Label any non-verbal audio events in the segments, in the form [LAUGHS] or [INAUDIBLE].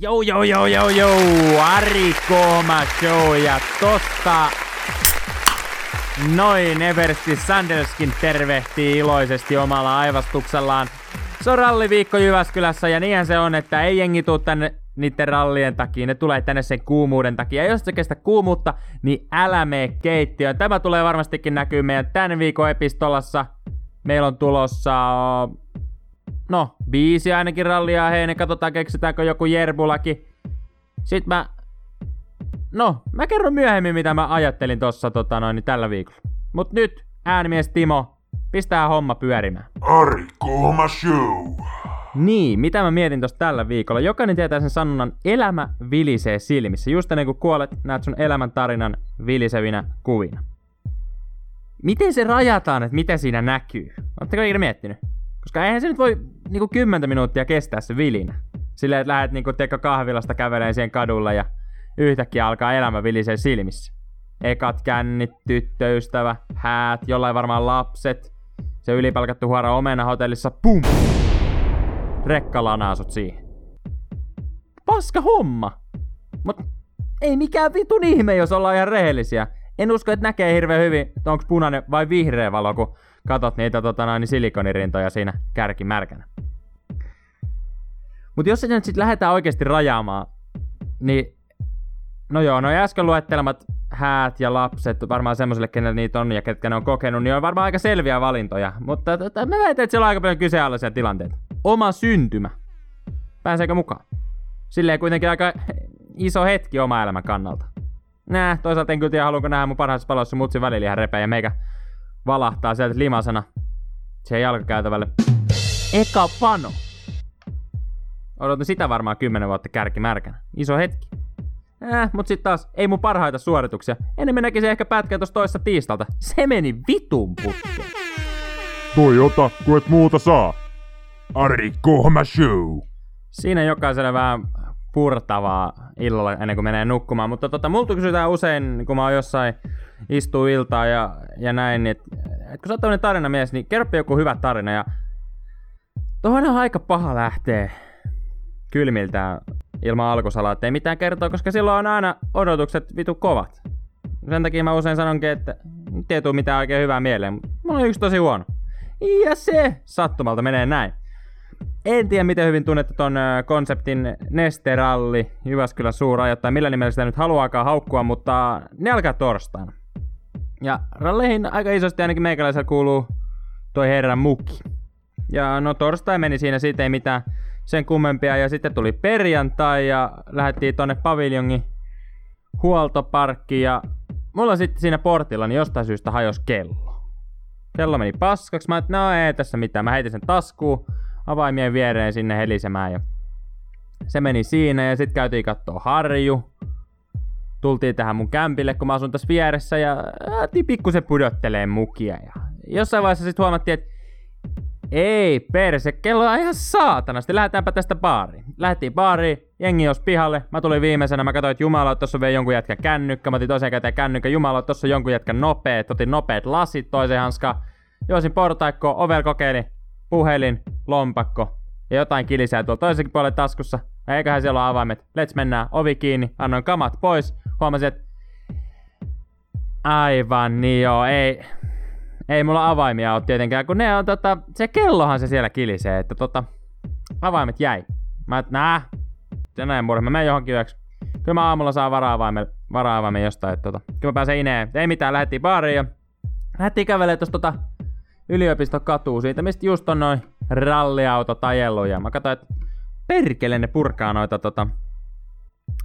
Jou, jou, jou, jou, jou, Ari Kohma Show ja tosta noin Eversti Sandelskin tervehtii iloisesti omalla aivastuksellaan. Se on ralliviikko Jyväskylässä ja niinhän se on, että ei jengi tuu tänne niiden rallien takia, ne tulee tänne sen kuumuuden takia. Ja jos se kestä kuumuutta, niin älä mene keittiöön. Tämä tulee varmastikin näkyy meidän tämän viikon epistolassa. Meillä on tulossa no, viisi ainakin rallia heine, katsotaan keksitäänkö joku jerbulaki. Sitten mä, no, mä kerron myöhemmin mitä mä ajattelin tossa tota noin, niin tällä viikolla. Mut nyt, äänimies Timo, pistää homma pyörimään. Ari Kohma Show. Niin, mitä mä mietin tossa tällä viikolla. Jokainen tietää sen sanonnan, elämä vilisee silmissä. Just ennen kuin kuolet, näet sun elämän tarinan vilisevinä kuvina. Miten se rajataan, että mitä siinä näkyy? Oletteko ikinä miettinyt? Koska eihän se nyt voi niinku kymmentä minuuttia kestää se vilinä. Silleen, että lähdet niinku teko kahvilasta käveleen siihen kadulla ja yhtäkkiä alkaa elämä vilisee silmissä. Ekat kännit, tyttöystävä, häät, jollain varmaan lapset, se ylipalkattu huora omena hotellissa, pum! Rekkalanaasut siihen. Paska homma! Mut ei mikään vitun ihme, jos ollaan ihan rehellisiä. En usko, että näkee hirveän hyvin, että onko punainen vai vihreä valo, kun katot niitä tota, noin, niin silikonirintoja siinä kärkimärkänä. Mutta jos se nyt sitten lähdetään oikeasti rajaamaan, niin no joo, no äsken luettelemat häät ja lapset, varmaan semmoiselle, kenellä niitä on ja ketkä ne on kokenut, niin on varmaan aika selviä valintoja. Mutta tota, mä väitän, että siellä on aika paljon kyseenalaisia tilanteita. Oma syntymä. Pääseekö mukaan? Silleen kuitenkin aika iso hetki oma elämän kannalta. Nää, toisaalta en kyllä tiedä, haluanko nähdä mun parhaassa palossa mutsin välilihan repeä ja meikä valahtaa sieltä limasana siihen jalkakäytävälle. Eka pano. Odotan sitä varmaan 10 vuotta kärkimärkänä. Iso hetki. Äh, mut sit taas, ei mun parhaita suorituksia. Enemmän näkisin ehkä pätkää tosta toista tiistalta. Se meni vitun putkeen. Toi ota, kun et muuta saa. Ari Kohma Show. Siinä jokaiselle vähän purtavaa illalla ennen kuin menee nukkumaan. Mutta tota, multa kysytään usein, kun mä oon jossain istuu iltaa ja, ja näin, niin et kun sä oot tämmönen tarinamies, niin kerro joku hyvä tarina. Ja tuohon on aika paha lähteä kylmiltään ilman alkusalaa, että ei mitään kertoa, koska silloin on aina odotukset vitu kovat. Sen takia mä usein sanonkin, että nyt ei tuu mitään oikein hyvää mieleen, mulla on yksi tosi huono. Ja se sattumalta menee näin. En tiedä, miten hyvin tunnette ton ö, konseptin Nesteralli, Jyväskylän suurajoittaja, millä nimellä sitä nyt haluaakaan haukkua, mutta ne alkaa torstaina. Ja ralleihin aika isosti ainakin meikäläisellä kuuluu toi herran muki. Ja no torstai meni siinä, siitä ei mitään sen kummempia. Ja sitten tuli perjantai ja lähdettiin tonne paviljongin huoltoparkkiin ja mulla sitten siinä portilla niin jostain syystä hajos kello. Kello meni paskaksi, mä että no ei tässä mitään. Mä heitin sen taskuun, avaimien viereen sinne helisemään ja se meni siinä ja sitten käytiin kattoo harju. Tultiin tähän mun kämpille, kun mä asun tässä vieressä ja äätiin pikkusen pudottelee mukia. Ja jossain vaiheessa sitten huomattiin, että ei perse, kello on ihan saatanasti, lähdetäänpä tästä baariin. Lähtiin baariin, jengi jos pihalle, mä tulin viimeisenä, mä katsoin, että jumala, tossa on vielä jonkun jätkän kännykkä, mä otin toisen käteen kännykkä, jumala, tossa on jonkun jätkän nopeet, otin nopeet lasit toiseen hanskaan, juosin portaikkoon, ovel kokeilin, puhelin, lompakko ja jotain kilisää tuolla toisenkin puolella taskussa. Ja eiköhän siellä ole avaimet. Let's mennään, ovi kiinni, annoin kamat pois. Huomasin, että aivan niin joo, ei, ei mulla avaimia ole tietenkään, kun ne on tota, se kellohan se siellä kilisee, että tota, avaimet jäi. Mä et nää, näin murhe, mä menen johonkin yöksi. Kyllä mä aamulla saan vara-avaimen, vara jostain, että tota, kyllä mä pääsen ineen. Ei mitään, lähdettiin baariin ja lähdettiin kävelemään tuosta tota, yliopiston katuu siitä, mistä just on noin ralliautot ajellut ja mä katsoin, että perkele ne purkaa noita tota,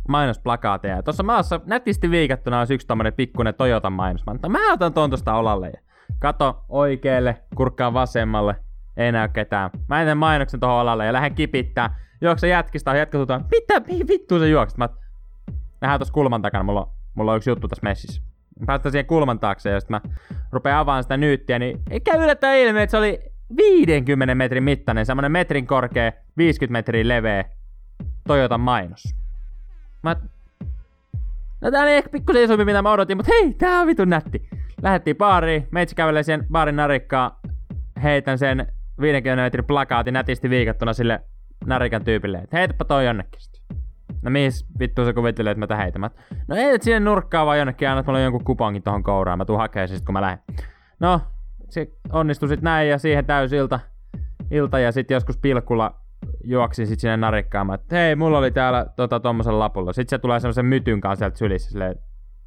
mainosplakaateja. Tuossa maassa nätisti viikattuna olisi yksi tommonen pikkunen Toyota mainos. Mä, mä otan ton tosta olalle ja kato oikealle, kurkkaan vasemmalle, ei näy ketään. Mä ennen mainoksen tohon olalle ja lähden kipittää. Juokse jätkistä on jätkä mitä, mihin vittuun sä juokset? Mä, nähdään tossa kulman takana, mulla, on- mulla on yksi juttu tässä messissä. Mä Päästään siihen kulman taakse ja sitten mä rupean avaamaan sitä nyyttiä, niin ei käy yllättäen ilmi, että se oli 50 metrin mittainen, semmonen metrin korkea, 50 metriä leveä Toyotan mainos. Mä No tää oli ehkä pikkusen isompi mitä mä odotin, mutta hei, tää on vitun nätti. Lähettiin baariin, meitsi kävelee sen baarin narikkaan, heitän sen 50 metrin plakaatin nätisti viikattuna sille narikan tyypille, että heitäpä toi jonnekin. No mihin vittu se kuvittelee, että mä tähän heitän? Mä, No ei, että sinne nurkkaan vaan jonnekin annat mulle jonkun kuponkin tohon kouraan. Mä tuun hakemaan sit, kun mä lähden. No, se onnistui sit näin ja siihen täysilta ilta ja sitten joskus pilkulla juoksin sit sinne narikkaan. Että hei, mulla oli täällä tota, tommosella lapulla. Sitten se tulee semmoisen mytyn kanssa sieltä sylissä silleen,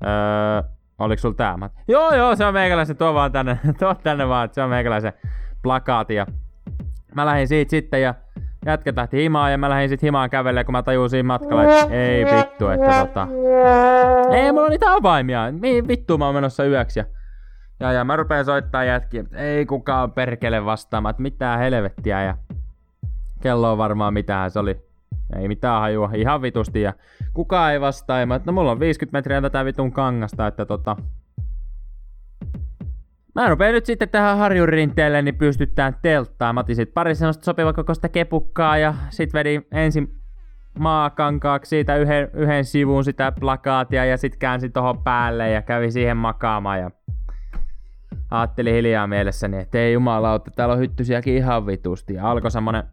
öö, oliko sulla tää? Mä, joo, joo, se on meikäläisen, tuo vaan tänne, [LAUGHS] tuo tänne vaan, että se on meikäläisen plakaati. Ja mä lähdin siitä sitten ja jätkä tähti himaan ja mä lähdin sit himaan kävelemään, kun mä tajusin matkalla, että ei vittu, että tota... Ei, mulla on niitä avaimia. Mihin vittu mä oon menossa yöksi? Ja, ja, ja mä rupeen soittaa jätkiä, että ei kukaan perkele vastaamaan, että mitään helvettiä. Ja kello on varmaan mitään se oli. Ei mitään hajua, ihan vitusti. Ja kukaan ei vastaa. Ja mä, no mulla on 50 metriä tätä vitun kangasta, että tota... Mä rupean nyt sitten tähän harjurinteelle, niin pystytään telttaan. Mä otin pari semmoista sopivakokoista kepukkaa ja sit vedin ensin maakankaaksi siitä yhden, yhden sivun sitä plakaatia ja sit käänsin tohon päälle ja kävi siihen makaamaan ja ajattelin hiljaa mielessäni, että ei jumalauta, täällä on hyttysiäkin ihan vitusti. Ja alkoi semmonen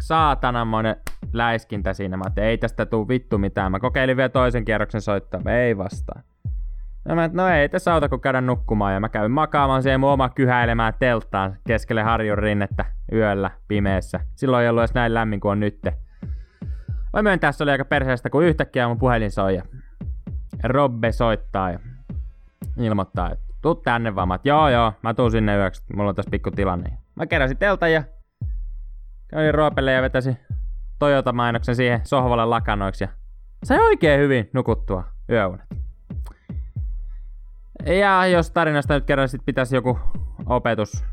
saatananmoinen läiskintä siinä. Mä että ei tästä tuu vittu mitään. Mä kokeilin vielä toisen kierroksen soittaa, ei vastaa. No, mä, no ei tässä auta kun käydä nukkumaan ja mä käyn makaamaan siihen mun oma kyhäilemään telttaan keskelle harjun rinnettä yöllä pimeässä. Silloin ei ollut edes näin lämmin kuin on nytte. Voi myöntää, se oli aika perseestä, kun yhtäkkiä mun puhelin soi ja Robbe soittaa ja ilmoittaa, että tuu tänne vaan. Mä, joo joo, mä tuun sinne yöksi, mulla on tässä pikku tilanne. Mä keräsin teltan ja kävin Roopelle ja vetäsin Toyota-mainoksen siihen sohvalle lakanoiksi ja sai oikein hyvin nukuttua yöunet. Ja jos tarinasta nyt kerran sit pitäisi joku opetus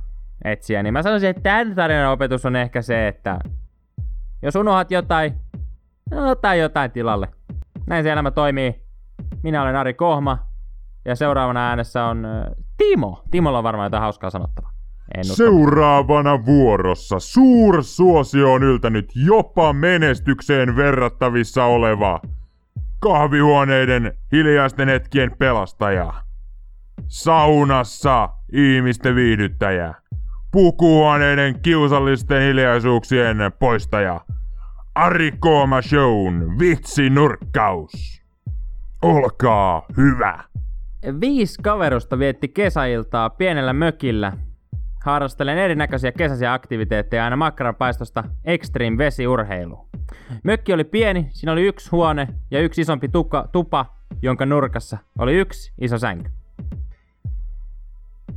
etsiä, niin mä sanoisin, että tämän tarinan opetus on ehkä se, että jos unohat jotain, no ota jotain tilalle. Näin se elämä toimii. Minä olen Ari Kohma ja seuraavana äänessä on Timo. Timolla on varmaan jotain hauskaa sanottavaa. Seuraavana vuorossa suursuosio on yltänyt jopa menestykseen verrattavissa oleva kahvihuoneiden hiljaisten hetkien pelastaja. Saunassa ihmisten viihdyttäjä. Pukuhuoneiden kiusallisten hiljaisuuksien poistaja. Ari Kooma Shown vitsinurkkaus. Olkaa hyvä. Viisi kaverusta vietti kesäiltaa pienellä mökillä. Harrastelen erinäköisiä kesäisiä aktiviteetteja aina makkaranpaistosta extreme vesiurheilu. Mökki oli pieni, siinä oli yksi huone ja yksi isompi tuka, tupa, jonka nurkassa oli yksi iso sänky.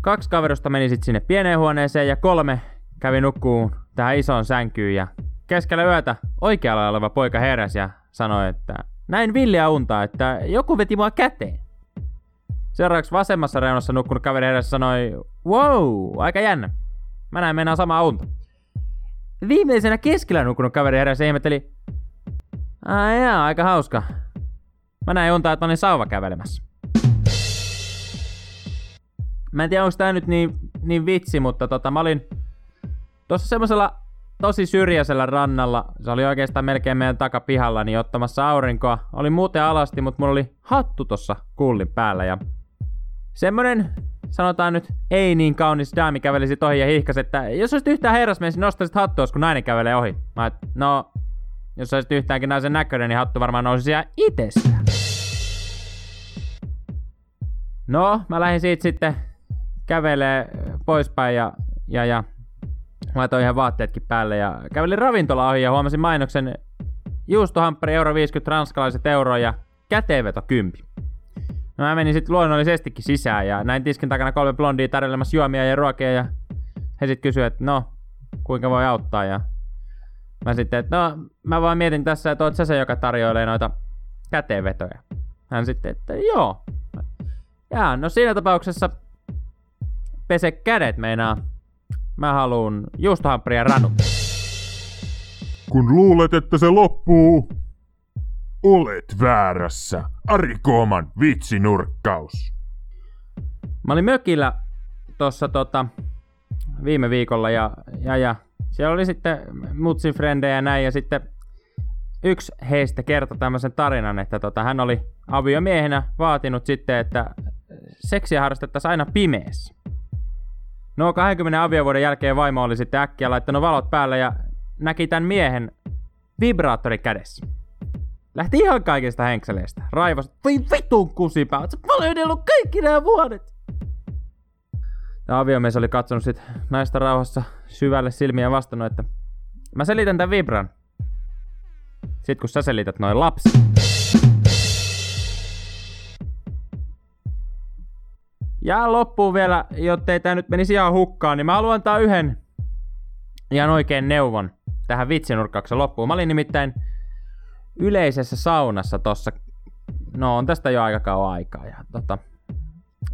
Kaksi kaverusta meni sitten sinne pieneen huoneeseen ja kolme kävi nukkuun tähän isoon sänkyyn ja keskellä yötä oikealla oleva poika heräsi ja sanoi, että näin villiä unta, että joku veti mua käteen. Seuraavaksi vasemmassa reunassa nukkunut kaveri heräsi sanoi, wow, aika jännä. Mä näin mennään samaa unta. Viimeisenä keskellä nukkunut kaveri heräsi ja ihmetteli, ai jaa, aika hauska. Mä näin unta, että olin sauva kävelemässä. Mä en tiedä, onko tää nyt niin, niin vitsi, mutta tota, mä olin tuossa semmoisella tosi syrjäisellä rannalla, se oli oikeastaan melkein meidän takapihalla, niin ottamassa aurinkoa. Oli muuten alasti, mutta mulla oli hattu tossa kullin päällä ja semmonen, sanotaan nyt, ei niin kaunis daami kävelisi ohi ja hihkas, että jos olisit yhtään herrasmies, niin nostaisit hattua, kun nainen kävelee ohi. Mä et, no, jos olisit yhtäänkin naisen näköinen, niin hattu varmaan nousisi ihan itsestään. No, mä lähdin siitä sitten kävelee poispäin ja, ja, ja laitoin ihan vaatteetkin päälle ja kävelin ravintola ohi ja huomasin mainoksen juustohamppari euro 50 ranskalaiset euroa ja käteenveto 10. No mä menin sitten luonnollisestikin sisään ja näin tiskin takana kolme blondia tarjoilemassa juomia ja ruokia ja he sitten kysyivät, että no, kuinka voi auttaa ja mä sitten, että no, mä vaan mietin tässä, että oot sä se, joka tarjoilee noita käteenvetoja. Hän sitten, että joo. Ja no siinä tapauksessa pese kädet meinaa. Mä haluun juustohamppari ja ranu. Kun luulet, että se loppuu, olet väärässä. Ari Kooman vitsinurkkaus. Mä olin mökillä tossa tota, viime viikolla ja, ja, ja siellä oli sitten mutsin frendejä ja näin ja sitten yksi heistä kertoi tämmöisen tarinan, että tota, hän oli aviomiehenä vaatinut sitten, että seksiä harrastettaisiin aina pimeässä. No 20 aviovuoden jälkeen vaimo oli sitten äkkiä laittanut valot päälle ja näki tämän miehen vibraattori kädessä. Lähti ihan kaikista henkseleistä. Raivos, voi vitun kusipää, oot sä paljonellut kaikki nämä vuodet. Ja aviomies oli katsonut sit naista rauhassa syvälle silmiä ja vastannut, että mä selitän tän vibran. Sit kun sä selität noin lapsi. Ja loppuun vielä, jottei tää nyt menisi ihan hukkaan, niin mä haluan antaa yhden ihan oikein neuvon tähän vitsinurkkauksen loppuun. Mä olin nimittäin yleisessä saunassa tossa, no on tästä jo aika kauan aikaa. Ja tota,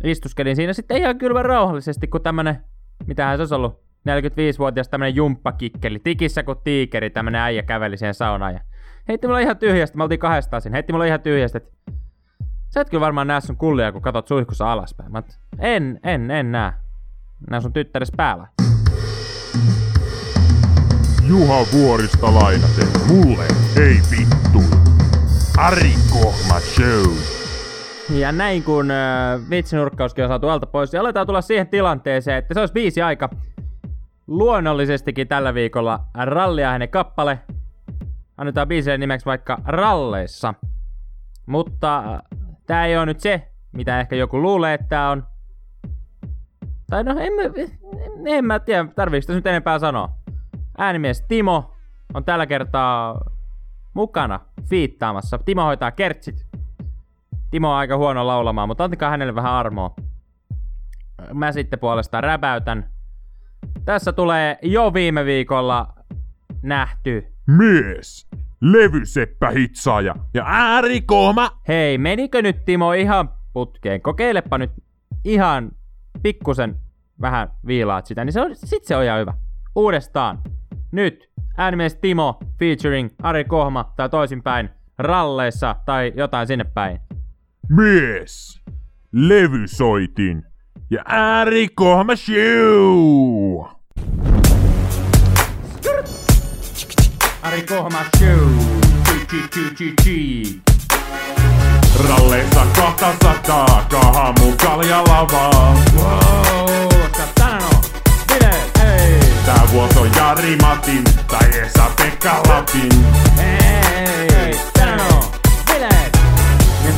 istuskelin siinä sitten ihan kylmän rauhallisesti, kun tämmönen, mitähän se olisi ollut, 45-vuotias tämmönen jumppakikkeli, tikissä kuin tiikeri, tämmönen äijä käveli siihen saunaan ja heitti mulle ihan tyhjästi, me oltiin kahdestaan siinä, heitti mulle ihan tyhjästi, että sä et kyllä varmaan näe sun kullia, kun katot suihkussa alaspäin. Mä oot, en, en, en näe. Näe sun tyttäres päällä. Juha Vuorista lainaten, mulle ei vittu. Ari Kohma Show. Ja näin kun äh, vitsinurkkauskin on saatu alta pois, niin aletaan tulla siihen tilanteeseen, että se olisi biisi aika. Luonnollisestikin tällä viikolla ralliahene kappale. Annetaan biisille nimeksi vaikka Ralleissa. Mutta tää ei ole nyt se, mitä ehkä joku luulee, että tää on. Tai no, en mä, en, mä tiedä, tarviiko tässä nyt enempää sanoa. Äänimies Timo on tällä kertaa mukana fiittaamassa. Timo hoitaa kertsit. Timo on aika huono laulamaan, mutta antakaa hänelle vähän armoa. Mä sitten puolestaan räpäytän. Tässä tulee jo viime viikolla nähty. Mies. Levyseppä hitsaaja ja äärikohma. Hei, menikö nyt Timo ihan putkeen? Kokeilepa nyt ihan pikkusen vähän viilaat sitä, niin se on, sit se on ihan hyvä. Uudestaan. Nyt. Äänimies Timo featuring Ari Kohma tai toisinpäin ralleissa tai jotain sinne päin. Mies. Levysoitin ja äärikohma show. Ari Kohma show. Ralleissa kahta sataa, kaha mun kaljalavaa. Wow, on bileet, hei. Tää vuosi on Jari Matin tai Esa Pekka Lapin. Hei, tänään on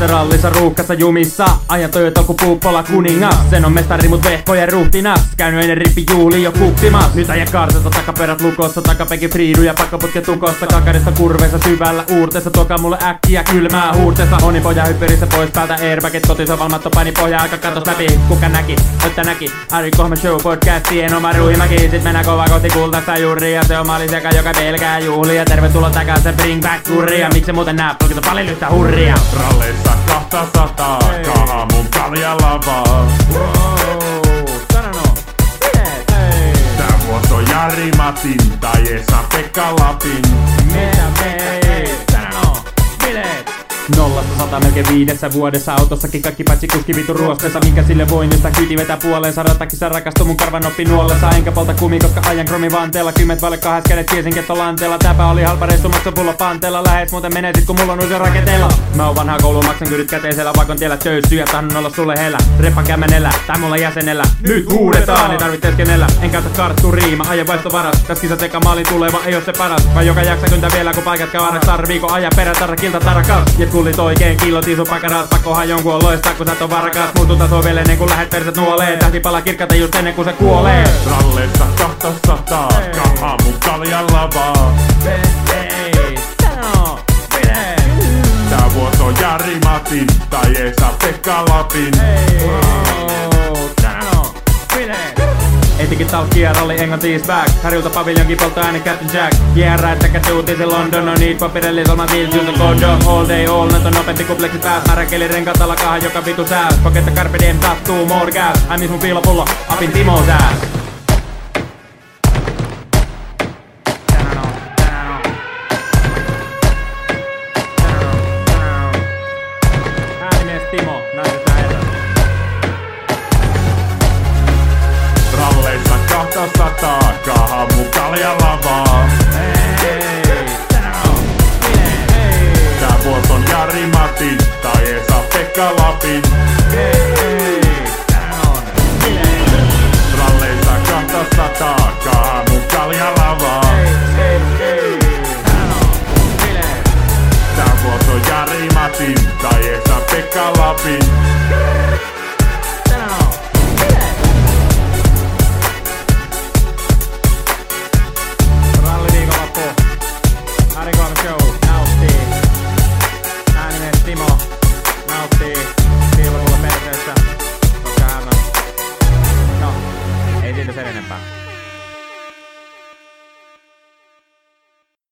Miestä rallissa ruuhkassa jumissa. Ajan Toyota kun puuppola kuningas Sen on mestari mut vehkojen ruhtinas Käynyt ennen rippi juuli jo kuppimas Nyt ajan karsasta takaperät lukossa. Takapeki friidu ja pakkaputke tukosta Kakarista kurveissa syvällä uurteessa. Toka mulle äkkiä kylmää huurteessa. Moni poja hypperissä pois päältä airbagit. Kotisovalmatto paini pohja aika katos läpi. Kuka näki, että näki. Ari Kohma Show podcastien oma ruimäki. Sit mennään kova kohti kultaista juuria Se on maliseka joka pelkää juhlia Tervetuloa takaisin bring back kurria. Miksi muuten nää polkita paljon yhtä hurria? Ralleissa kahta sataa, kaha mun. Wow, vuosi on Jari Matin tai Esa Pekka Lapin. Mitä me tänään on bileet? Nollasta sata melkein viidessä vuodessa. Autossakin kaikki paitsi kuski vitu ruostessa Minkä sille voin, josta kyti vetää puoleensa Ratakissa rakastuu mun karvan oppi nuollessa Enkä polta kumi, koska ajan kromi vanteella. Kymmet vaille kahdes kädet tiesin ketto lanteella. Täpä oli halpa reissu maksa pullo panteella. Lähes muuten menetit kun mulla on uusi rakenteella Mä oon vanha koulu, maksan kyrit käteisellä Vaikon tiellä. Töyssyjä, tahdon olla sulle hellä Reppan kämmenellä, tai mulla jäsenellä. Nyt huudetaan, ei tarvitse teeskennellä En käytä karttu riima, aja vaihtovaras Täs kisat eka maalin tuleva, ei oo se paras. Vai joka jaksa kyntä vielä kun paikat kavarat Tarviiko aja perä tarra kilta Ja kullit oikein killot isu pakaras Pakkohan jonkun on loistaa kun sä et on varakas Muutut sovelle kun lähet perset nuoleen. Tähti pala kirkata just ennen kuin se kuolee. Ralleissa kahta sataa, kaha mun on bileet. Tää vuosi on Jari Matin tai Esa Pekka Lapin. Tänään on. Etikin talkkia ralli englanti is back. Harjulta paviljonkin polttaa ääni Captain Jack. Yeah, rättäkä tuutisi London No need papirelli solma deals just kondo All day all night. On nopeasti kupleksi pääs Märäkeli renkaat alkaa joka vitu sääs Paketta carpe diem tattuu more gas. Ämis mun piilopullo Apin Timo sääs Jari Matin tai Esa Pekka Lapin.